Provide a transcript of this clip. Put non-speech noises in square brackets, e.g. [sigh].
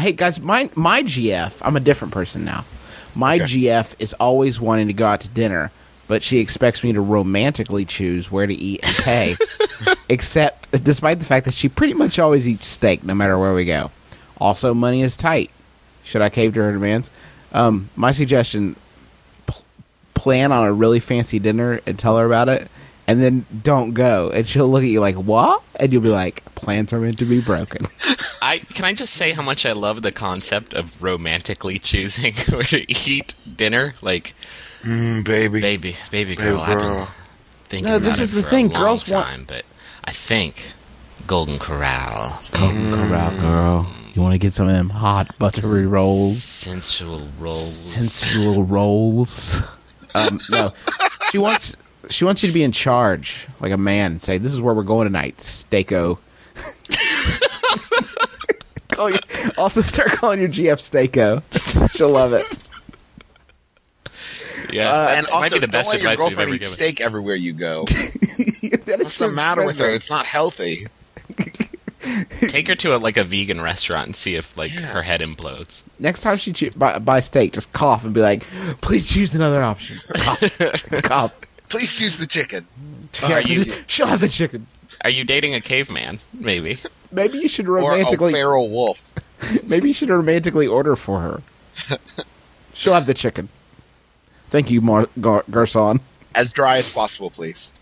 hey guys, my my GF, I'm a different person now. My GF is always wanting to go out to dinner, but she expects me to romantically choose where to eat and pay. [laughs] Except, despite the fact that she pretty much always eats steak no matter where we go. Also, money is tight. Should I cave to her demands? Um, my suggestion: pl- plan on a really fancy dinner and tell her about it, and then don't go. And she'll look at you like, "What?" And you'll be like, "Plans are meant to be broken." I can I just say how much I love the concept of romantically choosing [laughs] where to eat dinner. Like, Mm, baby. baby, baby Baby girl, I've been girl. thinking No, about this it is the thing, a long girls want- time, but I think Golden Corral, Golden Corral girl, you want to get some of them hot buttery rolls, sensual rolls. sensual rolls. Um, no, she wants she wants you to be in charge, like a man. Say, "This is where we're going tonight, Steako." [laughs] Call you, also, start calling your GF Steako. She'll love it. yeah, Uh, that And might also, be the don't best let your girlfriend ever eat steak everywhere you go. [laughs] That is What's so the matter with her? It's not healthy. Take her to a, like a vegan restaurant and see if like her head implodes. Next time she choo- buy, buy steak, just cough and be like, "Please choose another option." Cough. [laughs] cough. Please choose the chicken. Yeah, Are you- she'll have the chicken. Are you dating a caveman? Maybe. Maybe you should romantically Or a feral wolf. [laughs] Maybe you should romantically order for her. [laughs] She'll have the chicken. Thank you, Mar- Gar- Garcon. As dry as possible, please.